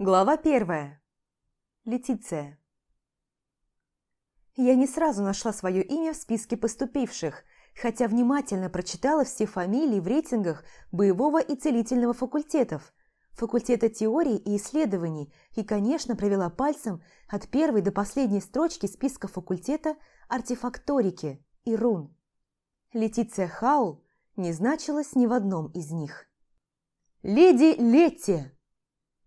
Глава первая. Летиция. Я не сразу нашла свое имя в списке поступивших, хотя внимательно прочитала все фамилии в рейтингах боевого и целительного факультетов, факультета теории и исследований и, конечно, провела пальцем от первой до последней строчки списка факультета артефакторики и рун. Летиция Хаул не значилась ни в одном из них. «Леди Летти!»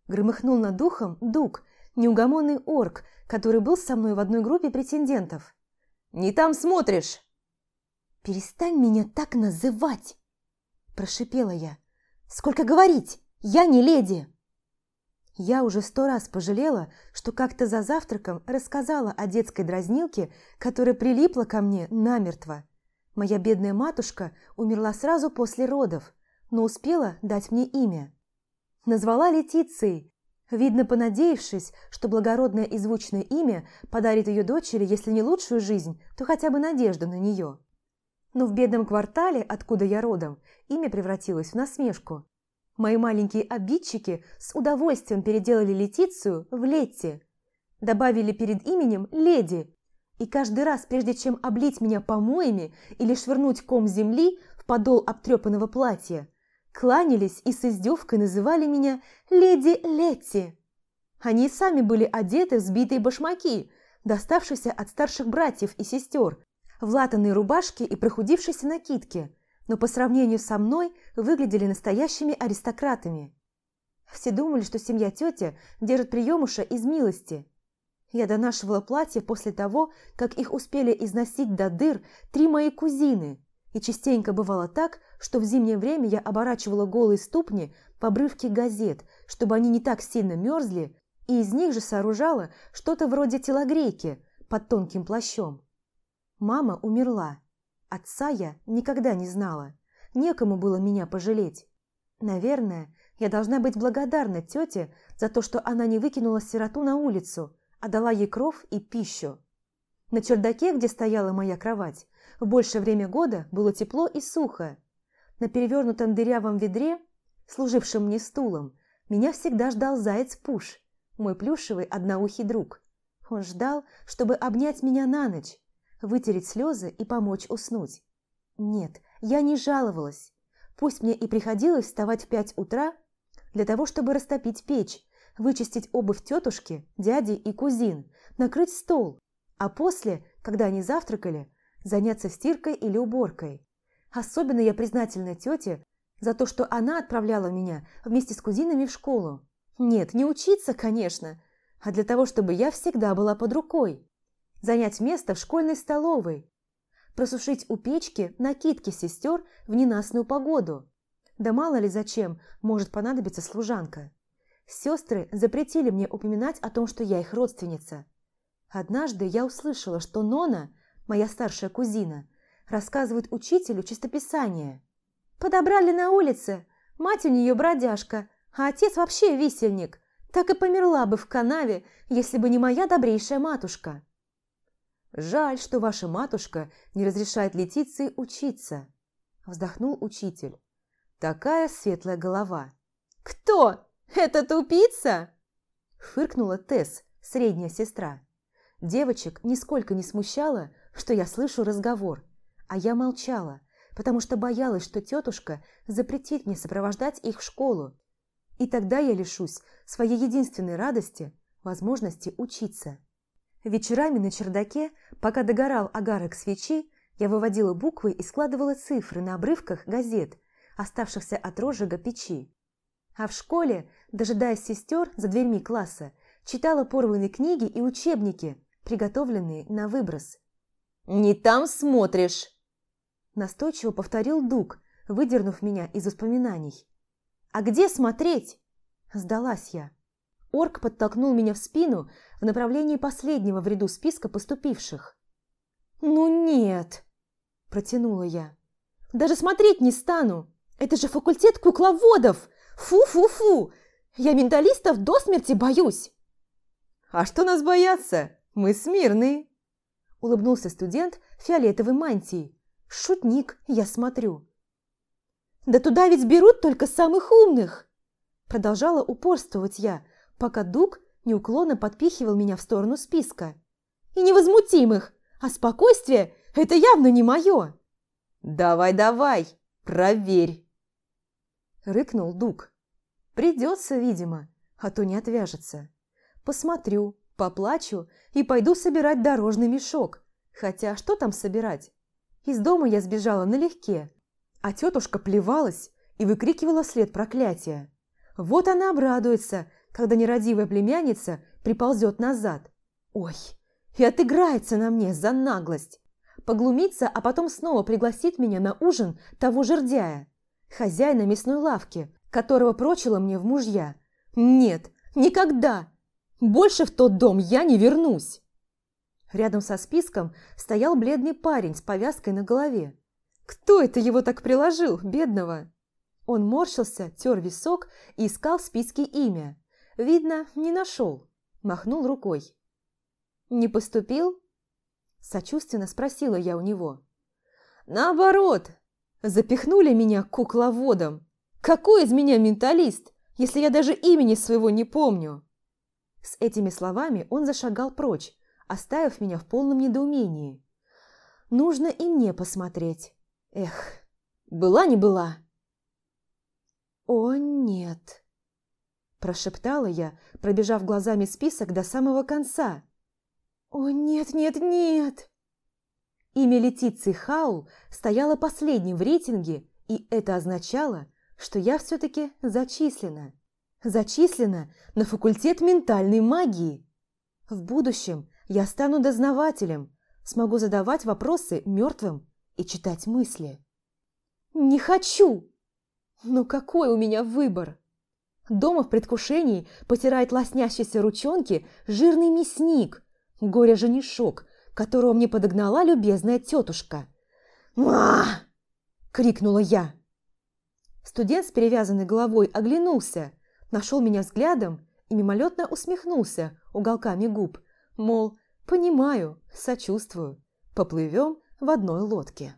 Громыхнул над духом Дуг, неугомонный орк, который был со мной в одной группе претендентов. «Не там смотришь!» «Перестань меня так называть!» Прошипела я. «Сколько говорить! Я не леди!» Я уже сто раз пожалела, что как-то за завтраком рассказала о детской дразнилке, которая прилипла ко мне намертво. Моя бедная матушка умерла сразу после родов, но успела дать мне имя. Назвала Летицией, видно, понадеявшись, что благородное и звучное имя подарит ее дочери, если не лучшую жизнь, то хотя бы надежду на нее. Но в бедном квартале, откуда я родом, имя превратилось в насмешку. Мои маленькие обидчики с удовольствием переделали Летицию в Летти, добавили перед именем «Леди», и каждый раз, прежде чем облить меня помоями или швырнуть ком земли в подол обтрепанного платья, кланялись и с издевкой называли меня «Леди Летти». Они сами были одеты в сбитые башмаки, доставшиеся от старших братьев и сестер, в латаные рубашки и прохудившиеся накидки, но по сравнению со мной выглядели настоящими аристократами. Все думали, что семья тетя держит приемуша из милости. Я донашивала платья после того, как их успели износить до дыр три мои кузины – и частенько бывало так, что в зимнее время я оборачивала голые ступни в обрывки газет, чтобы они не так сильно мерзли, и из них же сооружала что-то вроде телогрейки под тонким плащом. Мама умерла. Отца я никогда не знала. Некому было меня пожалеть. Наверное, я должна быть благодарна тете за то, что она не выкинула сироту на улицу, а дала ей кров и пищу. На чердаке, где стояла моя кровать, в большее время года было тепло и сухо. На перевернутом дырявом ведре, служившем мне стулом, меня всегда ждал заяц Пуш, мой плюшевый одноухий друг. Он ждал, чтобы обнять меня на ночь, вытереть слезы и помочь уснуть. Нет, я не жаловалась. Пусть мне и приходилось вставать в пять утра для того, чтобы растопить печь, вычистить обувь тетушки, дяди и кузин, накрыть стол, а после, когда они завтракали, заняться стиркой или уборкой. Особенно я признательна тете за то, что она отправляла меня вместе с кузинами в школу. Нет, не учиться, конечно, а для того, чтобы я всегда была под рукой. Занять место в школьной столовой. Просушить у печки накидки сестер в ненастную погоду. Да мало ли зачем может понадобиться служанка. Сестры запретили мне упоминать о том, что я их родственница. Однажды я услышала, что Нона моя старшая кузина, рассказывает учителю чистописание. Подобрали на улице, мать у нее бродяжка, а отец вообще висельник. Так и померла бы в канаве, если бы не моя добрейшая матушка. Жаль, что ваша матушка не разрешает Летиции учиться, вздохнул учитель. Такая светлая голова. Кто? Это тупица? Фыркнула Тесс, средняя сестра. Девочек нисколько не смущало, что я слышу разговор, а я молчала, потому что боялась, что тетушка запретит мне сопровождать их в школу, и тогда я лишусь своей единственной радости – возможности учиться. Вечерами на чердаке, пока догорал агарок свечи, я выводила буквы и складывала цифры на обрывках газет, оставшихся от розжига печи. А в школе, дожидаясь сестер за дверьми класса, читала порванные книги и учебники, приготовленные на выброс. «Не там смотришь!» Настойчиво повторил Дуг, выдернув меня из воспоминаний. «А где смотреть?» Сдалась я. Орк подтолкнул меня в спину в направлении последнего в ряду списка поступивших. «Ну нет!» – протянула я. «Даже смотреть не стану! Это же факультет кукловодов! Фу-фу-фу! Я менталистов до смерти боюсь!» «А что нас бояться? Мы смирные!» Улыбнулся студент фиолетовой мантии. Шутник, я смотрю. Да туда ведь берут только самых умных! Продолжала упорствовать я, пока Дуг неуклонно подпихивал меня в сторону списка. «И невозмутимых, а спокойствие – это явно не мое!» «Давай, давай, проверь!» Рыкнул Дуг. «Придется, видимо, а то не отвяжется. Посмотрю, поплачу и пойду собирать дорожный мешок. Хотя что там собирать? Из дома я сбежала налегке, а тетушка плевалась и выкрикивала след проклятия. Вот она обрадуется, когда нерадивая племянница приползет назад. Ой, и отыграется на мне за наглость. Поглумится, а потом снова пригласит меня на ужин того жердяя, хозяина мясной лавки, которого прочила мне в мужья. Нет, никогда! Больше в тот дом я не вернусь. Рядом со списком стоял бледный парень с повязкой на голове. Кто это его так приложил, бедного? Он морщился, тер висок и искал в списке имя. Видно, не нашел. Махнул рукой. «Не поступил?» Сочувственно спросила я у него. «Наоборот! Запихнули меня кукловодом! Какой из меня менталист, если я даже имени своего не помню?» С этими словами он зашагал прочь, оставив меня в полном недоумении. «Нужно и мне посмотреть. Эх, была не была!» «О, нет!» – прошептала я, пробежав глазами список до самого конца. «О, нет, нет, нет!» Имя Летиции Хаул стояло последним в рейтинге, и это означало, что я все-таки зачислена. Зачислена на факультет ментальной магии. В будущем я стану дознавателем, смогу задавать вопросы мертвым и читать мысли. «Не хочу!» Ну какой у меня выбор? Дома в предвкушении потирает лоснящиеся ручонки жирный мясник, горе-женишок, которого мне подогнала любезная тетушка. «Ма!» – крикнула я. Студент с перевязанной головой оглянулся, нашел меня взглядом и мимолетно усмехнулся уголками губ, мол, понимаю, сочувствую, поплывем в одной лодке.